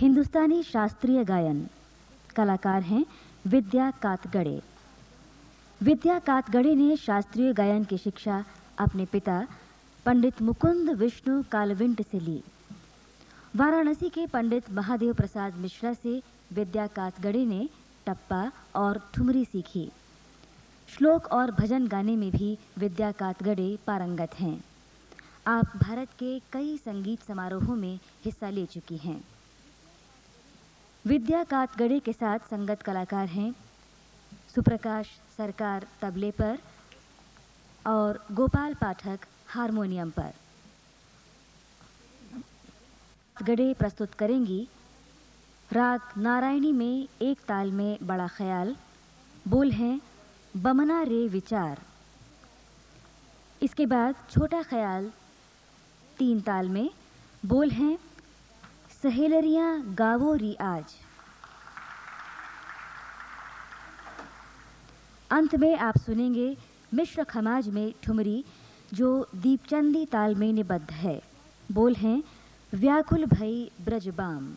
हिंदुस्तानी शास्त्रीय गायन। कलाकार हैं विद्या कातगड़े। विद्या कातगड़े ने शास्त्रीय गायन की शिक्षा अपने पिता, पंडित मुकुंद विष्णु कालविंट से ली। वाराणसी के पंडित महादेव प्रसाद मिश्रा से विद्या कातगड़े ने टप्पा और ठुमरी सीखी। श्लोक और भजन गाने में भी विद्या कातगड़े पारंगत हैं। आप भारत के कई संगीत समारोहों में हिस्सा ले चुकी हैं। विद्या कातगड़े के साथ संगत कलाकार हैं। सुप्रकाश सरकार तबले पर और गोपाल पाठक हारमोनियम पर। गड़े प्रस्तुत करेंगी राग नारायणी में एक ताल में बड़ा ख्याल, बोल हैं, बमना रे विचार। इसके बाद छोटा ख्याल, तीन ताल में बोल हैं सहेलरियाँ गावो री आज। अंत में आप सुनेंगे मिश्र खमाज में ठुमरी, जो दीपचंदी ताल में निबद्ध है। बोल हैं, व्याकुल भई ब्रजबाम।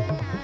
Yeah.